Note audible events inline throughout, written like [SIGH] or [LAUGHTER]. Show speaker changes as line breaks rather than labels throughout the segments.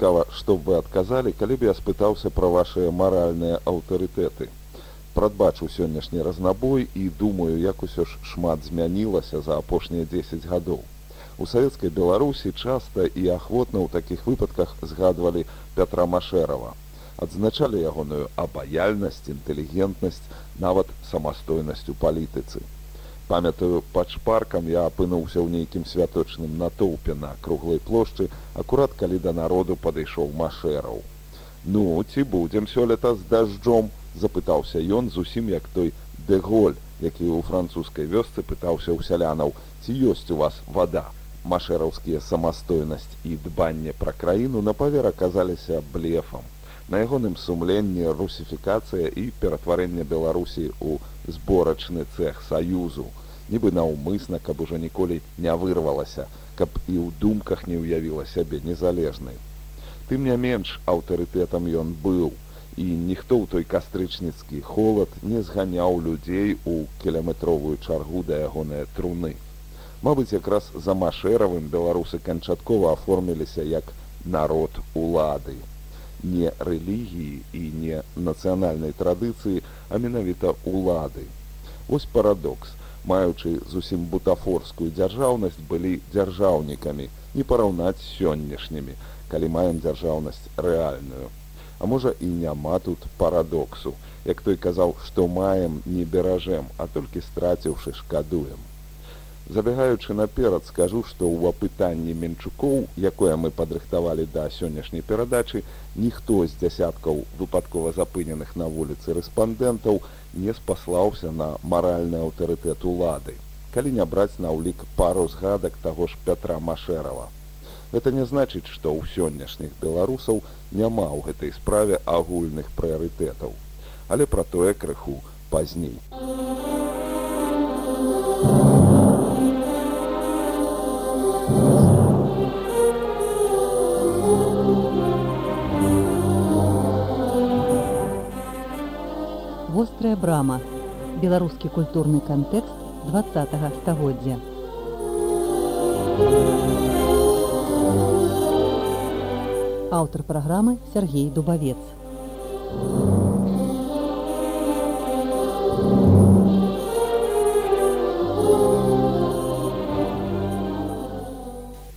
Цікава, што б вы адказалі, калі б я спытаўся пра вашыя маральныя аўтарытэты. Прадбачыў сённяшні разнабой і думаю, як усё ж шмат змянілася за апошнія 10 гадоў. У савецкай Беларусі часта і ахвотна ў такіх выпадках згадвалі Пятра Машэрава. Адзначалі ягоную абаяльнасць, інтэлігентнасць, нават самастойнасць у палітыцы. Памятаю, пад шпаркам я апынуўся ў нейкім святочным натоўпе на круглай плошчы, акурат калі да народу падышоў машэраў. Ну, ці будзем сёлета з дажджом, запытаўся ён зусім як той дэголь, які ў французскай вёсцы пытаўся ў сялянаў, ці ёсць у вас вада. Машэраўскія самастойнасць і дбанне пра краіну на павер аказаліся блефам. На ягоным сумленні русіфікацыя і ператварэнне Беларусі ў зборачны цех саюзу нібы наўмысна, каб ужо ніколі не вырвалася, каб і ў думках не ўявіла сябе незалежнай. Тым не менш аўтарытэтам ён быў, і ніхто ў той кастрычніцкі холад не зганяў людзей у кіляметровую чаргу да ягоныя труны. Мабыць, якраз за машэравым беларусы канчаткова аформіліся як народ улады. Не рэлігіі і не нацыянальнай традыцыі, а менавіта улады. Вось парадокс маючы зусім бутафорскую дзяржаўнасць былі дзяржаўнікамі не параўнаць сённяшнімі калі маем дзяржаўнасць рэальную. А можа і няма тут парадоксу. Як той казаў што маем не беражэм а толькі страціўшы шкадуем забегаючы наперад скажу што ў апытанні менчукоў якое мы падрыхтавалі да сённяшняй перадачы ніхто з дзясяткаў выпадкова запыненых на вуліцы рэспандэнтаў не спаслаўся на маральны аўтарытэт улады калі не браць на ўлік пару згадак таго ж пятра машэрава. Это не значыць што ў сённяшніх беларусаў няма ў гэтай справе агульных прыярытэтаў але пра тое крыху пазней
вострая брама беларускі культурны кантэкст 20 стагоддзя аўтар праграмы Сергей дубавец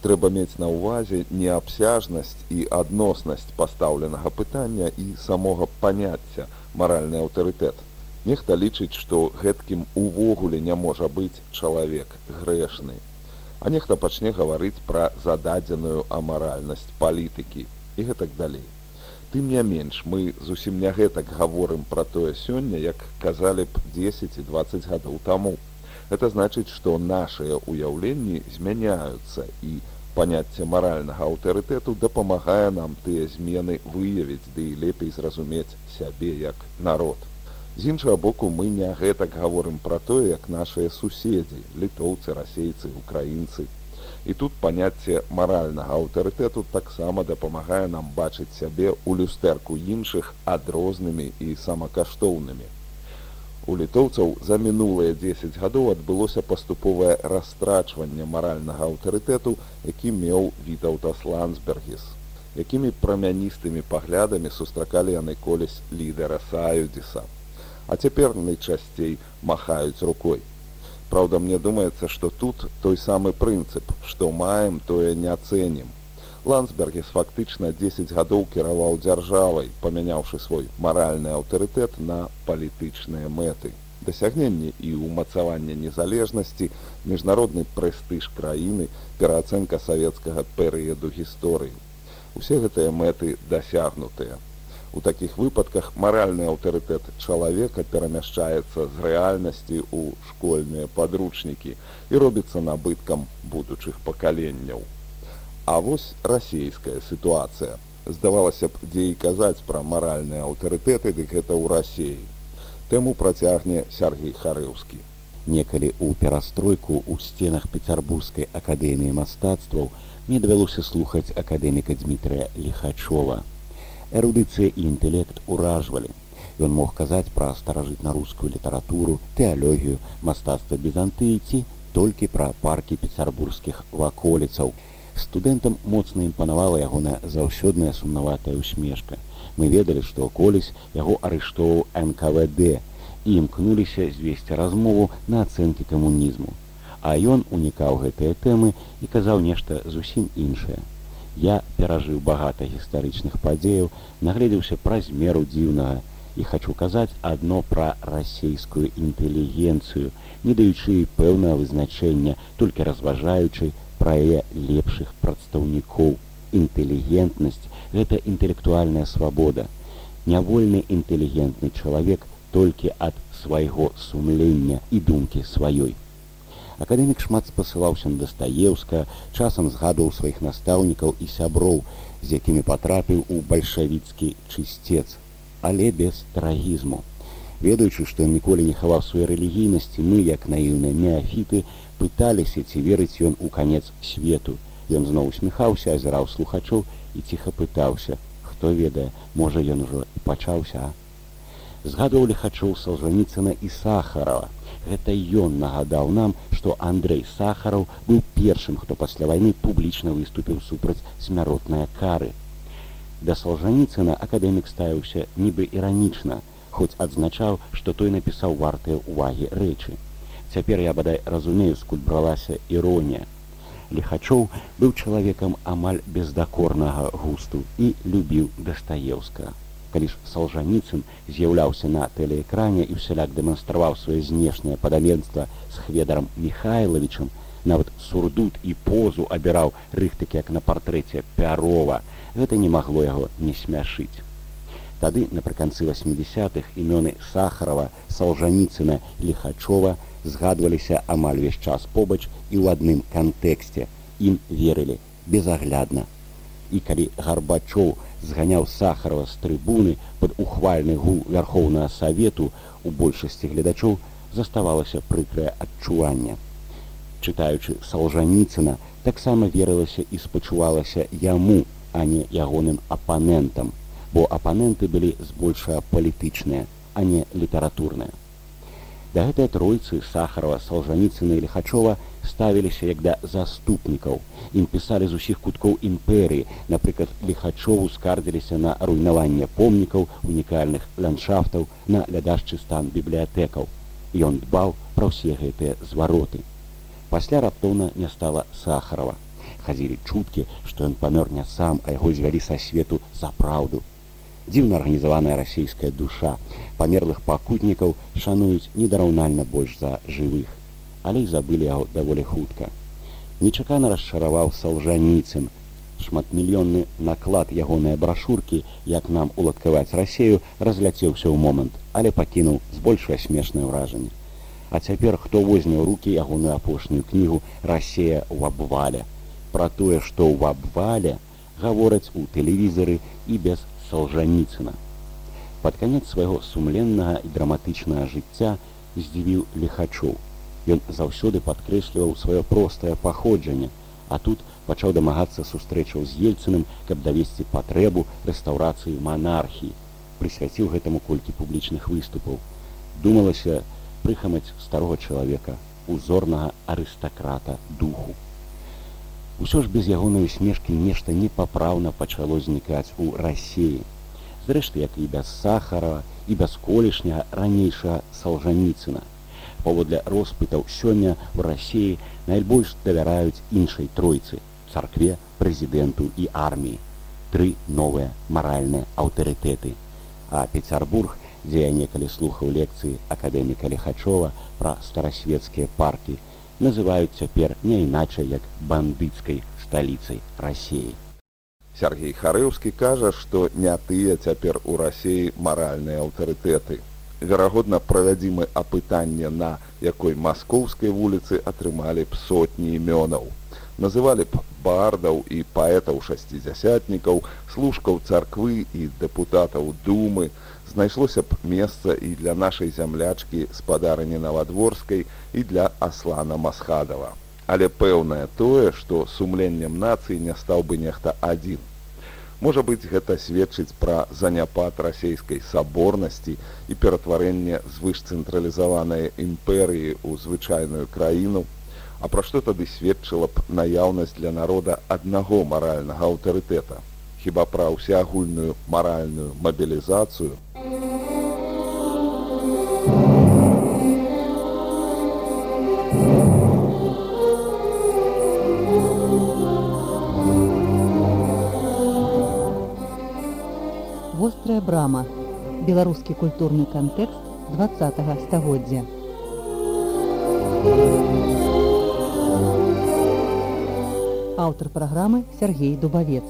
трэба мець на ўвазе неабсяжнасць і адноснасць пастаўленага пытання і самога паняцця маральны аўтарытэт. Нехта лічыць, што гэткім увогуле не можа быць чалавек грэшны. А нехта пачне гаварыць пра зададзеную амаральнасць палітыкі і гэтак далей. Тым не менш мы зусім не гэтак гаворым пра тое сёння, як казалі б 10 і 20 гадоў таму. Это значыць, што нашыя ўяўленні змяняюцца і паняцце маральнага аўтарытэту дапамагае нам тыя змены выявіць ды і лепей зразумець сябе як народ. З іншага боку мы не гэтак гаворым пра тое, як нашыя суседзі, літоўцы, расейцы, украінцы. І тут паняцце маральнага аўтарытэту таксама дапамагае нам бачыць сябе ў люстэрку іншых адрознымі і самакаштоўнымі. У літоўцаў за мінулыя 10 гадоў адбылося паступовае расстрачванне маральнага аўтарытэту, які меў вітаўтас Лансбергіс якімі прамяністымі паглядамі сустракалі яны колісь лідара саюдзіса а цяпер найчасцей махаюць рукой. Праўда мне думаецца што тут той самы прынцып што маем тое не цэнім ландсбергес фактычна 10 гадоў кіраваў дзяржавай памяняўшы свой маральны аўтарытэт на палітычныя мэты. Дасягненні і ўмацаванне незалежнасці міжнародны прэстыж краіны пераацэнка савецкага перыяду гісторыі Усе гэтыя мэты дасягнутыя. У такіх выпадках маральны аўтарытэт чалавека перамяшчаецца з рэальнасці ў школьныя падручнікі і робіцца набыткам будучых пакаленняў. А вось расійская сітуацыя. Здавалася б, дзе і казаць пра маральныя аўтарытэты, дык гэта ў рассіі. Тэму працягне Сергій Харэўскі.
Некалі ў перастройку ў сценах пецярбургскай акадэміі мастацтваў мне давялося слухаць акадэміка Дмітрыя Лихачова эрудыцыя і інтэлект уражвалі. Ён мог казаць пра старажытна-рускую літаратуру, тэалогію, мастацтва бізантыйці толькі пра паркі пецярбургскіх ваколіцаў. Студэнтам моцна імпанавала ягоная заўсёдная сумнаватая усмешка. Мы ведалі, што колісь яго арыштоўваў НКВД і імкнуліся звесці размову на ацэнкі камунізму. А ён унікаў гэтыя тэмы і казаў нешта зусім іншае. Я перажыў багата гістарычных падзеяў, нагледзеўся праз меру дзіўнага і хачу казаць адно пра расійскую інтэлігенцыю, не даючы пэўнае вызначэння, толькі разважаючы пра яе лепшых прадстаўнікоў. Інтэлігентнасць гэта інтэлектуальная свабода. Нявольны інтэлігентны чалавек толькі ад свайго сумлення і думкі сваёй. Акадэмік шмат спасылаўся на дастаеўска, часам згадваў сваіх настаўнікаў і сяброў, з якімі патрапіў у бальшавіцкі чысцец, але без трагізму. Ведаючы, што ён ніколі не хаваў сваёй рэлігійнасці, мы, як наіўныя неафіты, пыталіся, ці верыць ён у канец свету. Ён зноў усміхаўся, азіраў слухачоў і ціха пытаўся: хто ведае, можа ён ужо і пачаўся. Згадваў лихачоў салжаніцына і сахарова гэта ён нагадаў нам што андрей сахараў быў першым хто пасля вайны публічна выступіў супраць смяротныя кары. Да салжаніцына акадэмік ставіўся нібы іранічна хоць адзначаў што той напісаў вартыя увагі рэчы цяпер я бадай разумею скуль бралася іронія лихачоў быў чалавекам амаль бездакорнага густу і любіў дастаеўска калі ж салжаніцын з'яўляўся на тэлеэкране і ўсяляк дэманстраваў сваё знешняе падаменства з хведарам михайловичам нават сурдут і позу абіраў рыхтыкі як на партрэце пярова. Гэта не магло яго не смяшыць. Тады напрыканцы восьмидесятых імёны сахарова салжаніцына лихачова згадваліся амаль увесь час побач і ў адным кантэксце. Ім верылі безаглядна. І калі гарбачоў зганяў сахарова з трыбуны пад ухвальны гул вярхоўнага савету у большасці гледачоў заставалася прыкрае адчуванне. Чытаючы салжаніцына таксама верылася і спачувалася яму, а не ягоным апанентам, бо апаненты былі збольшага палітычныя, а не літаратурныя. Да гэтай тройцы сахарова салжаніцына і лихачова ставіліся як да заступнікаў. Ім пісалі з усіх куткоў імперыі, напрыклад, лихачову скардзіліся на руйнаванне помнікаў, унікальных ландшафтаў, на лядашчы стан бібліятэкаў. Ён дбаў пра ўсе гэтыя звароты. Пасля раптоўна не стала сахарова. Хадзілі чуткі, што ён памёр не сам, а яго звялі са свету за праўду. Дзіўна арганізаваная расійская душа памерлых пакутнікаў шануюць недараўнальна больш за жывых але і забылі даволі хутка. Нечакана расчараваў салжаніцын. Шматмільённы наклад ягоныя брашуркі, як нам уладкаваць рассею, разляцеўся ў момант, але пакінуў збольшае смешнае ўражанне. А цяпер хто возьме ў рукі ягоную апошнюю кнігу рассея ў абвале. Пра тое, што ў абвале гавораць у тэлевізары і без салжаніцына. Пад канец свайго сумленнага і драматычнага жыцця здзівіў лихачоў. Ён заўсёды падкрэсліваў сваё простае паходжанне, а тут пачаў дамагацца сустрэчаў з ельцыным, каб давесці патрэбу рэстаўрацыі манархіі, прысвяціў гэтаму колькі публічных выступаў. Думалася прыхамаць старога чалавека, узорнага арыстакрата духу. Усё ж без ягонай смешкі нешта непапраўна пачало знікаць у рассеі. Зрэшты, як і без сахара і без колішняга ранейшага салжаніцына паводле роспытаў сёння ў рассіі найбольш давяраюць іншай тройцы царкве прэзідэнту і арміі тры новыя маральныя аўтарытэты а пецярбург дзе я некалі слухаў лекцыі акадэміка лихачова пра старасветскія паркі называюць цяпер не іначай як бандыцкай сталіцай рассіі
Сергей Харэўскі кажа, што не тыя цяпер у рассіі маральныя аўтарытэты. Верагодна, правядзімы апытанне на якой маскоўскай вуліцы атрымалі б сотні імёнаў. Называлі б бардаў і паэтаў шасцідзясятнікаў, служкаў царквы і дэпутатаў думы, знайшлося б месца і для нашай зямлячкі спадарыні навадворскай і для аслана Масхадава але пэўнае тое, што сумленнем нацыі не стаў бы нехта адзін. Можа быць, гэта сведчыць пра заняпад расійскай саборнасці і ператварэнне звышцэнтралізаванай імперыі ў звычайную краіну, А пра што тады сведчыла б наяўнасць для народа аднаго маральнага аўтарытэта, хіба пра ўсеагульную маральную мабілізацыю,
вострая брама беларускі культурны кантэкст два стагоддзя. Аўтар праграмы Сергей дубавец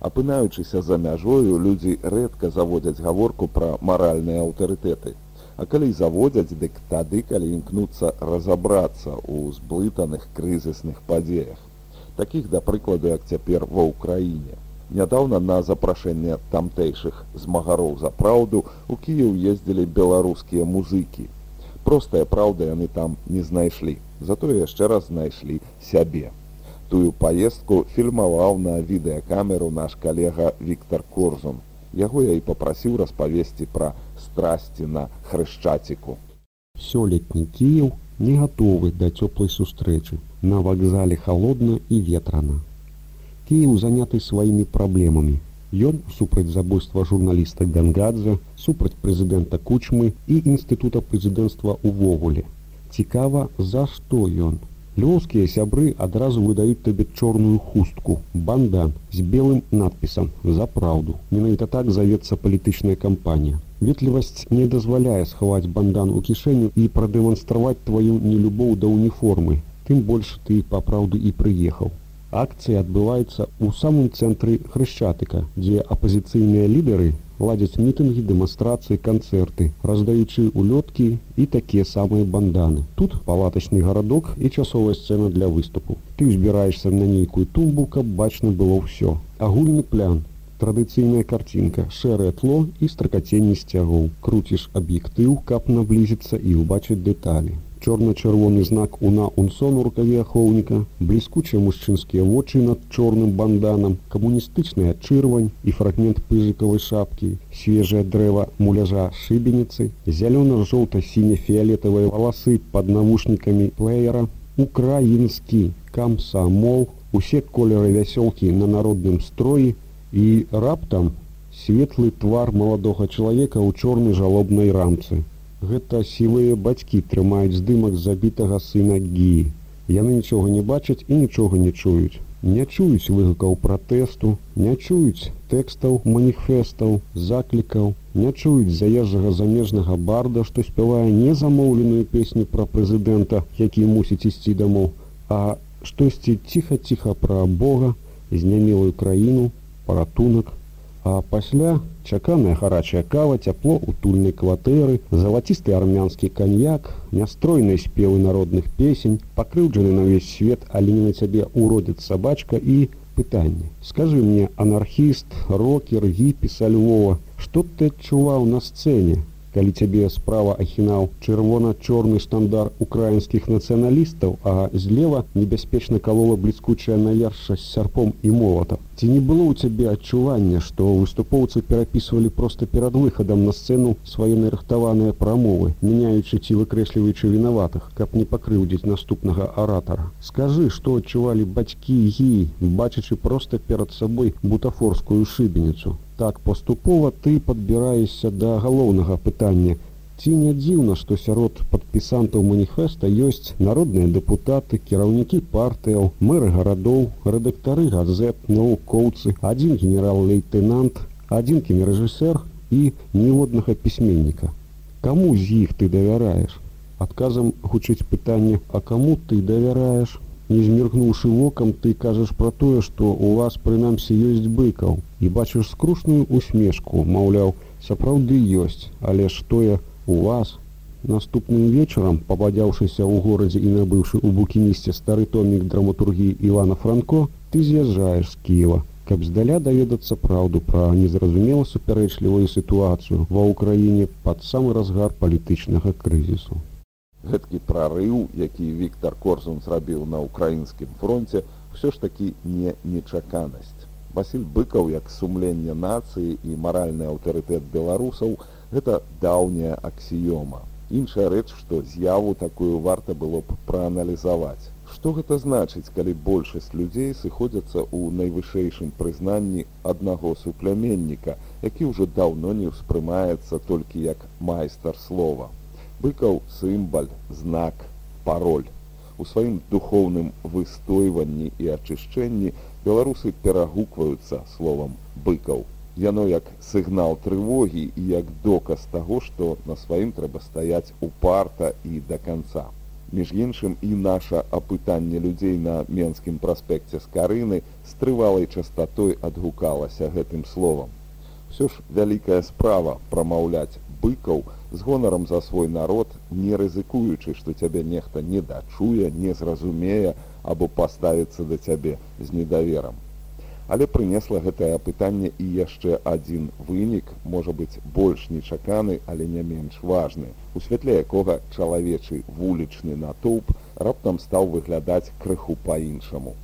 апынаючыся за мяжою людзі рэдка заводзяць гаворку пра маральныя аўтарытэты А калі заводзяць, дык тады, калі імкнуцца разабрацца ў зблытаных крызісных падзеях. Такіх, да прыкладу, як цяпер ва ўкраіне. Нядаўна на запрашэнне тамтэйшых змагароў за праўду у Кіеў ездзілі беларускія музыкі. Простая праўда яны там не знайшлі, затое яшчэ раз знайшлі сябе. Тую паездку фільмаваў на відэакамеру наш калега Віктор Корзун. Яго я і папрасіў распавесці пра страсці на хрышчаціку.
Сёлетні Кіеў не гатовы да цёплай сустрэчы. На вакзале халодна і ветрана. Кіеў заняты сваімі праблемамі. Ён супраць забойства журналіста Гангадза, супраць прэзідэнта кучмы і інстытута прэзідэнцтва ўвогуле. Цікава, за што ён. Лёўскія сябры адразу выдаюць табе чорную хустку, бандан з белым надпісам за праўду. Менавіта так завецца палітычная кампанія. Ветлівасць не дазваляе схаваць бандан у кішэню і прадэманстраваць тваю нелюбоў да уніформы. Тым больш ты папраўду і прыехаў. Акцыя адбываецца ў самым цэнтры хрышчатыка, дзе апазіцыйныя лідары ладзяць мітынгі, дэманстрацыі, канцэрты, раздаючы улёткі і такія самыя банданы. Тут палатачны гарадок і часовая сцэна для выступу. Ты ўзбіраешся на нейкую тумбу, каб бачна было ўсё. Агульны плян традыцыйная карцінка шэрае тло і стракаценні сцягоў круціш аб'ектыў каб наблізіцца і ўбачыць дэталі. Чорна-чырвоны знак уна унсон у рукаве ахоўніка. Бліскучыя мужчынскія вочы над чорным банданам. Камуністычная чырвань і фрагмент пызыкавай шапкі. Свежае дрэва муляжа шыбеніцы. Зялёна-жоўта-сіне-фіолетавыя валасы пад навушнікамі плеера украінскі камсамол. Усе колеры вясёлкі на народным строі і раптам светлы твар маладога чалавека ў чорнай жалобнай рамцы. Гэта сівыя бацькі трымаюць здымак забітага сына гіі. Яны нічога не бачаць і нічога не чуюць. Не чуюць выгукаў пратэсту, не чуюць тэкстаў маніфестаў, заклікаў, не чуюць заезжага замежнага барда, што спявае незамоўленую песню пра прэзідэнта, які мусіць ісці дамоў, а штосьці ціха-ціха пра Бога, знямелую краіну, паратунак, а пасля чаканая гарачая кава, цяпло утульнай кватэры, залацісты армянскі каньяк, нястройныя спевы народных песень, пакрыўджаны на ўвесь свет, але не на цябе уродзіць сабачка і пытанне. Скажы мне, анархіст, рокер, гіпіса Львова, што ты адчуваў на сцэне? Калі цябе справа ахінаў чырвона-чорны стандар украінскіх нацыяналістаў, а злева небяспечна калола бліскучая наярша з сярпом і молата. Ці не было ў цябе адчування, што выступоўцы перапісвалі проста перад выхадам на сцэну свае нарыхтаваныя прамовы, мяняючы ці выкрэсліваючы вінаватых, каб не пакрыўдзіць наступнага аратара. Скажы, што адчувалі бацькі гіі, бачачы проста перад сабой бутафорскую шыбеніцу так паступова ты падбіраешся да галоўнага пытання ці не дзіўна што сярод падпісантаў маніфеста ёсць народныя дэпутаты кіраўнікі партыяў мэры гарадоў рэдактары газет навукоўцы адзін генерал-лейтенант адзін кінарэжысэр і ніводнага пісьменніка Каму з іх ты давяраеш? Адказам гучыць пытанне, а каму ты давяраеш? Не зміргнуўшы вокам, ты кажаш пра тое, што ў вас прынамсі ёсць быкаў і бачыш скрушную усмешку, маўляў, сапраўды ёсць, але ж тое у вас. Наступным вечарам, пабадзяўшыся ў горадзе і набыўшы ў букінісце стары томік драматургіі Івана Франко, ты з'язджаеш з Кіева, каб здаля даведацца праўду пра незразумела супярэчлівую сітуацыю ва ўкраіне пад самы разгар палітычнага крызісу.
Гэткі прарыў, які Віктор Корзун зрабіў на ўкраінскім фронте, ўсё ж такі не нечаканасць. Васіль быкаў як сумленне нацыі і маральны аўтарытэт беларусаў гэта даўняя аксіёма. Іншая рэч, што з'яву такую варта было б прааналізаваць. Што гэта значыць, калі большасць людзей сыходзяцца ў найвышэйшым прызнанні аднаго супляменніка, які ўжо даўно не ўспрымаецца толькі як майстар слова. Быкаў сімбаль, знак, пароль. У сваім духоўным выстойванні і ачышчэнні беларусы перагукваюцца словам быкаў. Яно як сігнал трывогі і як доказ таго, што на сваім трэба стаяць упарта і да канца між іншым і наша апытанне людзей на менскім праспекце з карыны з трывалай частатой адгукалася гэтым словам. Усё ж вялікая справа прамаўляць быкаў з гонарам за свой народ, не рызыкуючы, што цябе нехта не дачуе, не зразумее або паставіцца да цябе з недаверам. Але прынесла гэтае пытанне і яшчэ адзін вынік, можа быць больш нечаканы, але не менш важны. У святле якога чалавечы вулічны натоўп раптам стаў выглядаць крыху па-іншаму.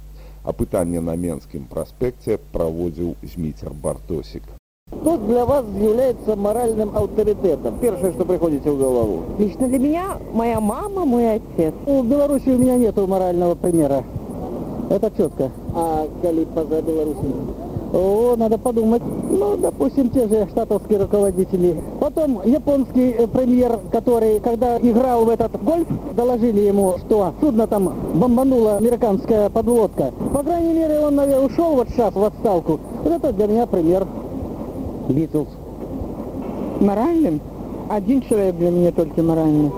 А пытанне на менскім праспекце праводзіў зміцер бартосік.
Кто для вас является моральным авторитетом? Первое, что приходите в голову.
Лично для меня моя мама, мой отец.
Ну, в Беларуси у меня нет морального примера. Это четко.
А коли поза Беларусью?
О, надо подумать. Ну, допустим, те же штатовские руководители. Потом японский э, премьер, который, когда играл в этот гольф, доложили ему, что судно там бомбанула американская подлодка. По крайней мере, он, наверное, ушел вот сейчас в отставку. Вот это для меня пример. Битлз.
Моральным? Один человек для меня только моральный.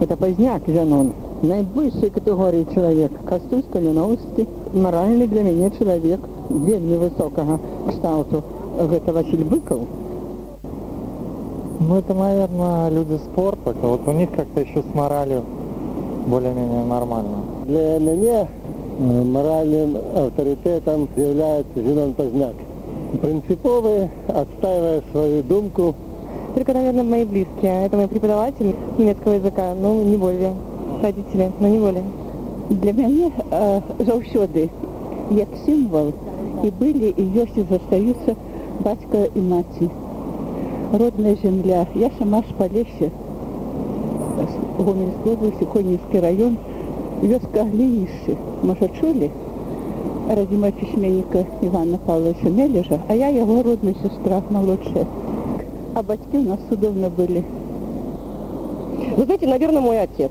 Это Поздняк Жанон найвищої категорії чоловік. Костюм скаліновський, моральний для мене чоловік, вельми високого кшталту. Это Василь Быков.
Ну, это, наверное, люди спорта. Вот у них как-то еще с моралью более-менее нормально.
Для меня э, моральным авторитетом является Зенон Поздняк. Принциповый, отстаивая свою думку.
Только, наверное, мои близкие. Это мой преподаватель немецкого языка, ну, не более. родители, но не более.
Для мяне э, заўсёды як сімвал і былі і ёсць і застаюцца бацька і маці. Родная земля. Я сама з Палесе, Гомельской области, Конинский район, вёска Глинищи. Можа чулі? Радзіма пісьменніка Івана Павловича Мележа, а я яго родная сестра молодшая. А бацькі у нас судовно были.
Вы знаете, наверное, мой отец.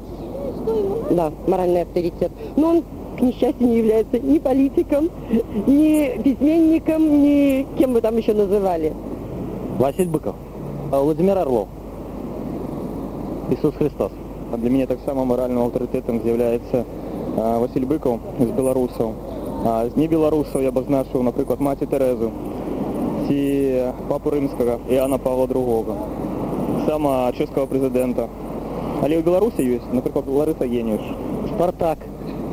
Да, моральный авторитет. Но он, к несчастью, не является ни политиком, ни письменником, ни кем вы там еще называли.
Василь Быков. А Владимир Орлов. Иисус Христос.
А для меня так само моральным авторитетом является а, Василь Быков з беларусаў. А з не беларусаў я абазначыў, напрыклад, маці Тэрезу ці папу рымскага Іана Павла II, сама чэшскага прэзідэнта. Але ў Беларусі ёсць, напрыклад, Ларыса Геніюш.
Спартак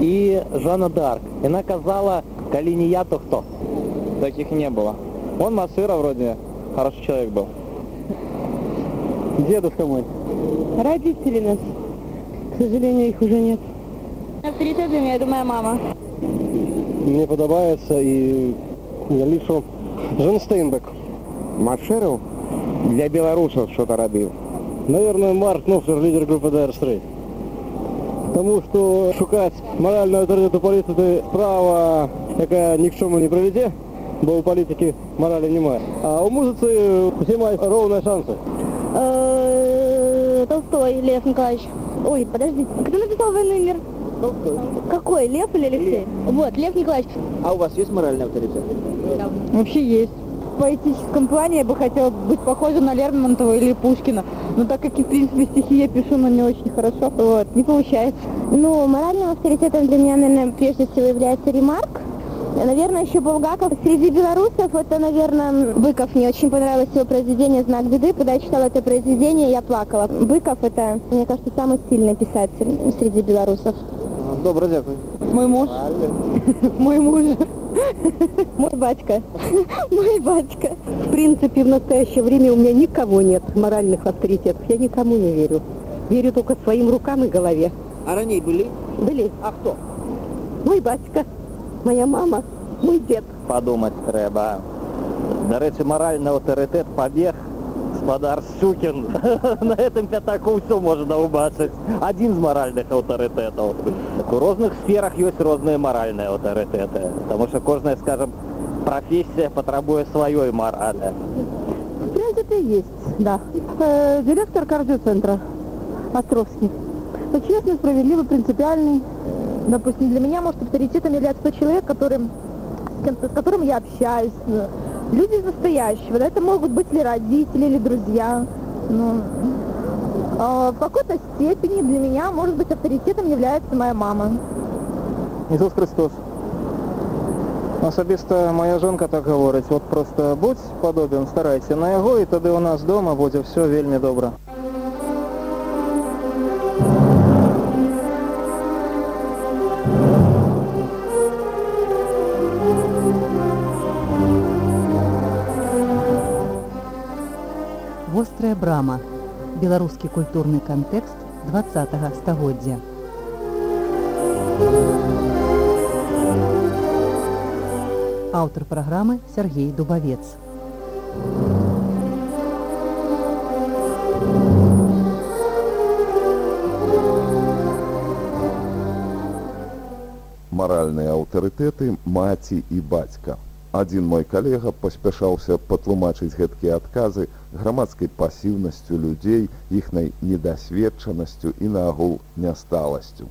і Жанна Дарк. Яна казала, калі не я, то хто?
Таких не было. Он Масыра вроде хороший человек был.
Дедушка мой.
Родители нас. К сожалению, их уже нет.
Авторитет для меня, это моя мама.
Мне подобається і я лишу Жан Стейнбек.
Машеров для белорусов что-то робил.
Наверное, Марк Нофлер, лидер группы Dire Straits. Тому що шукати морального авторитету політики справа, яка ні к чому не приведе, бо у політики моралі немає. А у музиці всі мають ровні шанси.
Э, Толстой Лев Николаевич. Ой, подожди, кто написал «Войну и мир»?
Толстой.
Какой, Лев или Алексей? Вот, Лев Николаевич.
А у вас є моральний авторитет?
Вообще есть.
поэтическом плане я бы хотела быть похожа на Лермонтова или Пушкина. Но так как и, в принципе, стихи я пишу, но не очень хорошо, вот, не получается.
Ну, моральным авторитетом для меня, наверное, прежде всего является Ремарк. Наверное, еще Булгаков. Среди белорусов это, наверное, Быков. Мне очень понравилось его произведение «Знак беды». Когда я читала это произведение, я плакала. Быков – это, мне кажется, самый сильный писатель среди белорусов.
Добре, дякую.
Мой муж. [LAUGHS] Мой муж.
Мой батька. Мой батька.
В принципе, в настоящее время у меня никого нет моральных авторитетов. Я никому не верю. Верю только своим рукам и голове.
А ранее были?
Были.
А хто?
Мой батька, моя мама, мой дед.
Подумать треба. До речі, моральний авторитет побег Спадар Щукін. [LAUGHS] На этом пятаку все можна убачити. Один з моральних авторитетів. У різних сферах є різні моральні авторитети. Тому що кожна, скажем, професія потребує своєї моралі.
В принципе, есть, да. Э, директор кардиоцентра Островский. Ну, честный, справедливый, принципиальный.
Допустим, для меня, может, авторитетом является тот человек, которым, с, кем с которым я общаюсь. Люди из настоящего. Да, это могут быть ли родители, или друзья. Ну, а, в какой-то степени для меня, может быть, авторитетом является моя мама.
Ісус Христос. Особисто моя жонка так говорить, от просто будь подобен, старайся на яго, і тоді у нас вдома буде все вельми добре.
Вострая брама. Беларускі культурны кантэкст 20 стагоддзя. Аўтар праграмы Сергей Дубавец.
Маральныя аўтарытэты маці і бацька. Адзін мой калега паспяшаўся патлумачыць гэткія адказы грамадскай пасіўнасцю людзей, іхнай недасведчанасцю і наагул нясталасцю.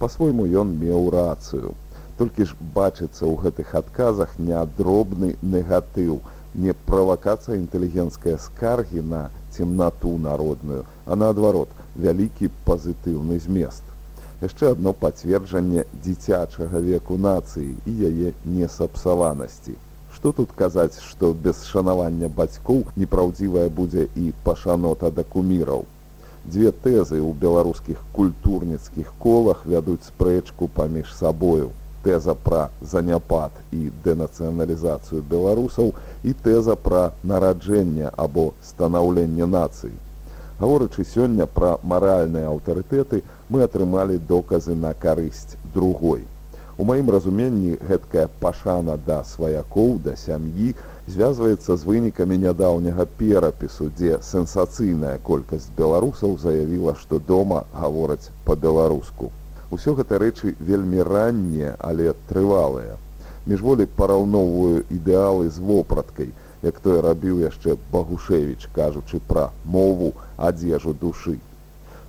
Па-свойму ён меў рацыю. Толькі ж бачыцца ў гэтых адказах не дробны негатыў, не правакацыя інтэлігенцкай скаргі на цемнату народную, а наадварот, вялікі пазітыўны змест. Яшчэ адно пацверджанне дзіцячага веку нацыі і яе несапсаванасці. Што тут казаць, што без шанавання бацькоў непраўдзівая будзе і пашанота да куміраў. Дзве тэзы ў беларускіх культурніцкіх колах вядуць спрэчку паміж сабою. Тэза пра заняпад і дэнацыяналізацыю беларусаў і тэза пра нараджэнне або станаўленне нацыі. Гаворачы сёння пра маральныя аўтарытэты, мы атрымалі доказы на карысць другой. У маім разуменні гэткая пашана да сваякоў да сям'і звязваецца з вынікамі нядаўняга перапісу, дзе сенсацыйная колькасць беларусаў заявіла, што дома гавораць па-беларуску. Усё гэта рэчы вельмі раннія, але трывалыя. Міжволі параўноўваю ідэалы з вопраткай, як той рабіў яшчэ Багушевіч, кажучы пра мову адзежу душы.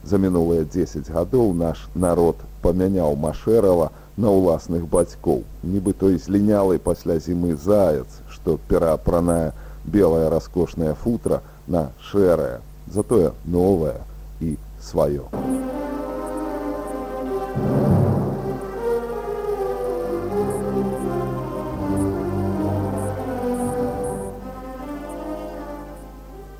За мінулыя 10 гадоў наш народ памяняў Машэрава на ўласных бацькоў, нібы той злінялы пасля зімы заяц, што пераапранае белая раскошная футра на шэрае, затое новае і сваё.